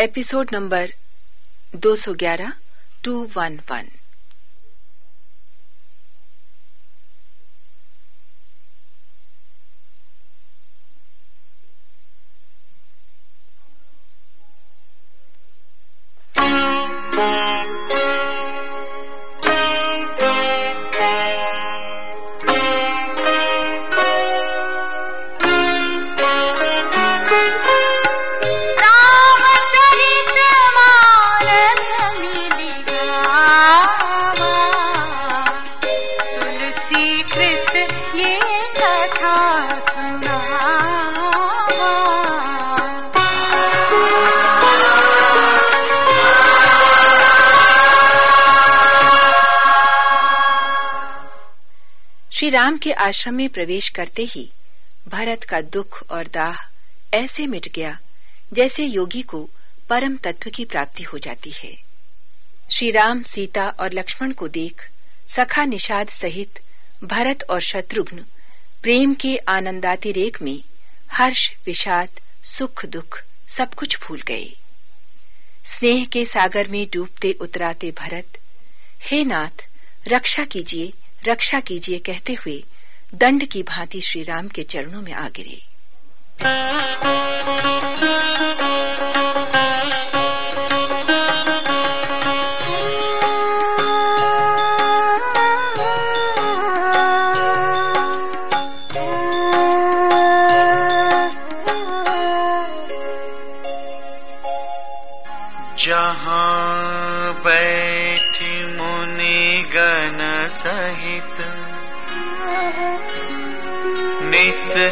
Episode number 211 211 Ram के आश्रम में प्रवेश करते ही भरत का दुख और दाह ऐसे मिट गया, जैसे योगी को परम तत्व की प्राप्ति हो जाती है। श्री राम सीता और लक्ष्मण को देख सखा निषाद सहित भरत और शत्रुघ्न प्रेम के आनंदाति रेख में हर्ष, विषाद, सुख, दुख सब कुछ भूल गए। स्नेह के सागर में डूबते उतराते भरत, हे नाथ, रक्षा कीजिए रक्षा कीजिए कहते हुए दंड की भांति श्री राम के चरणों में आ गिरे।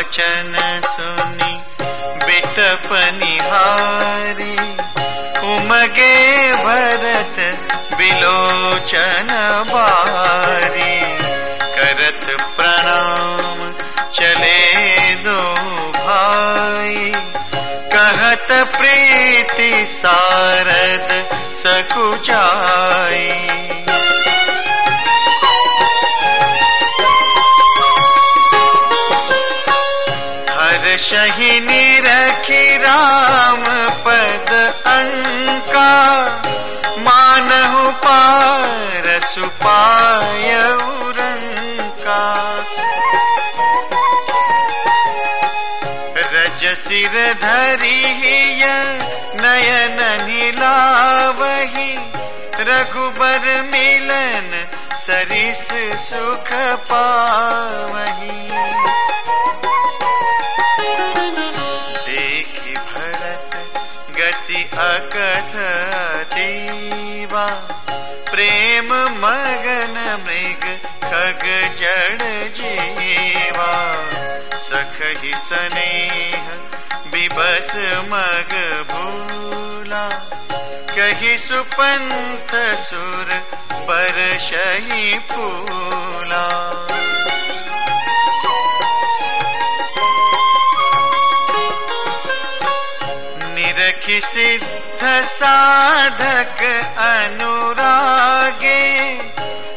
बचन सुनी बिटपनिहारी उमगे भरत बिलोचन बारी। करत प्रणाम, चले दो भाई। कहत प्रीति सारद सकुचाई शहिनी रखी राम पद अंका। मानहु पार सुपाय उरंका। रज सिर धरी नयन नीलावही। रघुबर मिलन सरिस सुख पावही। प्रेम मगन मृग खग जड़ जीवा। सखहि स्नेह बिबस मग भूला। कही सुपंथ सुर पर शही फूला। निरखि सिद्ध साधक अनुरागे,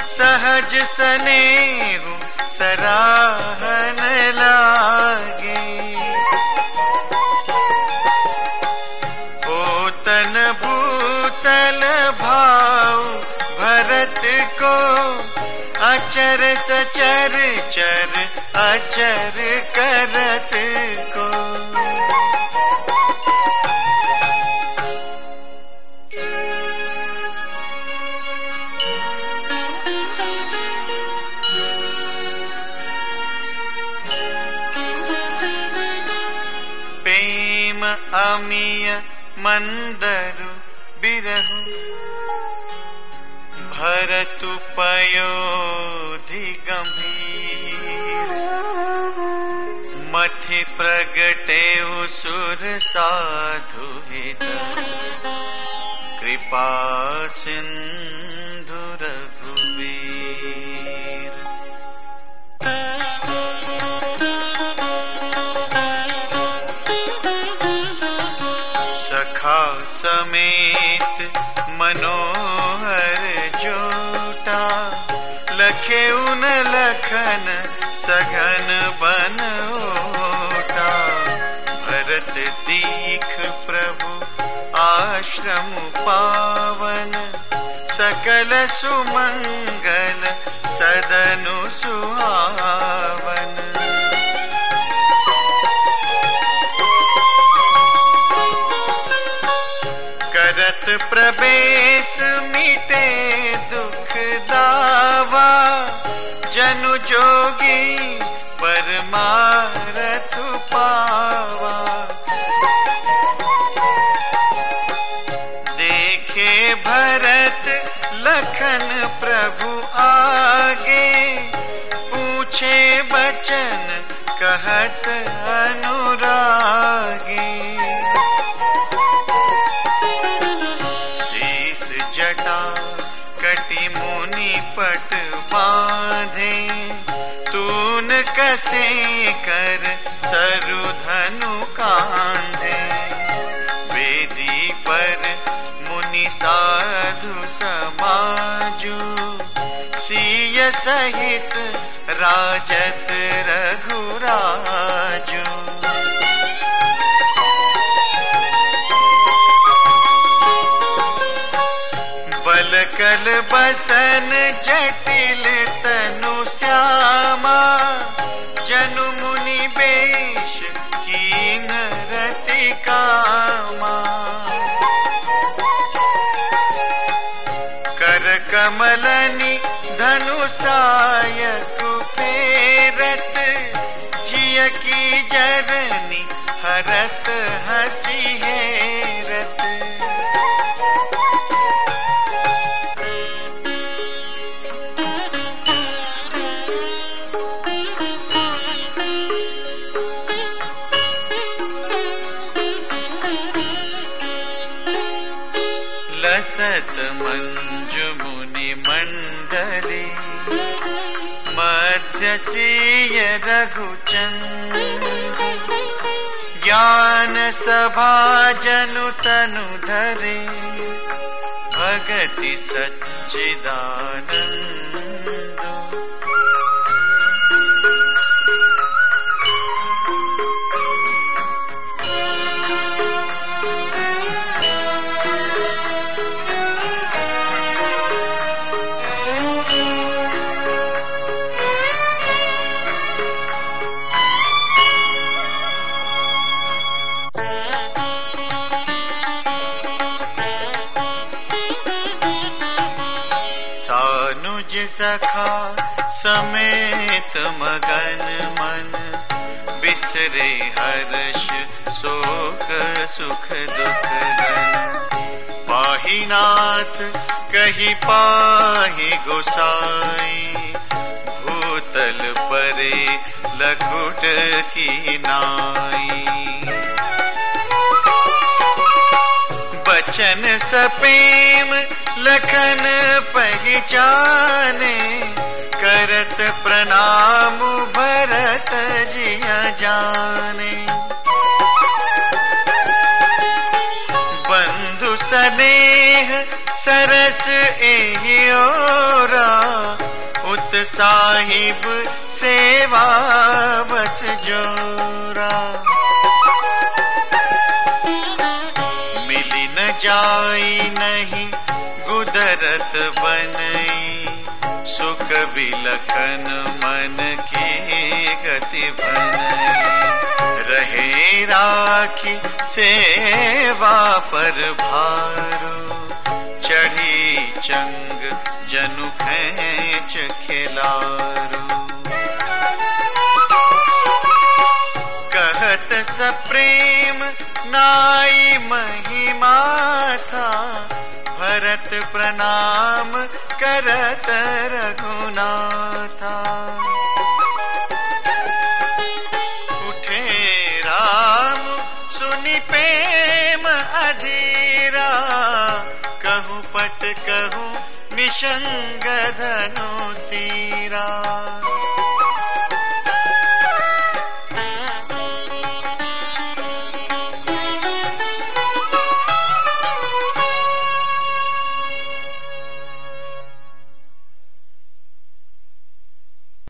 सहज सनेहु सराहन लागे। होतन भूतल भाव भरत को अचर सचर चर अचर करत को। अमिय मंदरु बिरहु। भरतु पयोधि गंभीर मथि प्रगटे सुर साधु कृपा सिंधु सखा समेत मनोहर जोटा। लखे उन लखन सघन बन ओटा। भरत दीख प्रभु आश्रम पावन। सकल सुमंगल सदनु सुहावन। जनु जोगी परमारथ पावा। देखे भरत लखन प्रभु आगे पूछे बचन कहत अनुरागी। बांधे, तून कसे कर सरुधनु कांधे। वेदी पर मुनि साधु समाजु सीय सहित राजत रघुराजू। बसन जटिल तनु श्यामा, जनु मुनि बेश कीन रति कामा। कर कमलनि धनुषाय कुपेरत जिय की जरनी हरत हसी हेरत सतमञ्जुमुनि मण्डरे मध्यसीय रघुचन् ज्ञानसभाजनुतनुधरे भगति सच्चिदानन्द। सखा समेत मगन मन। बिसरे हर्ष, शोक, सुख, दुख गन पाहीनाथ, कही पाही गोसाई। भूतल परे लकुट की नाई। बचन सपेम लखन पहचाने। करत प्रणाम भरत जिया जाने। बंधु सनेह, सरस एहियोरा उत साहिब सेवा बस जोरा। जाई नहीं, गुदरत बनई। सुख बिलखन मन की गति बनई। रहे राखी सेवा पर भारो। चढ़ी चंग जनु खेच खिलारू। कहत सप्रेम, नाई महिमा था भरत प्रणाम करत रघुनाथा। उठे राम, सुनि प्रेम अधीरा। कहूँ पट, कहूँ निशंग धनु तीरा।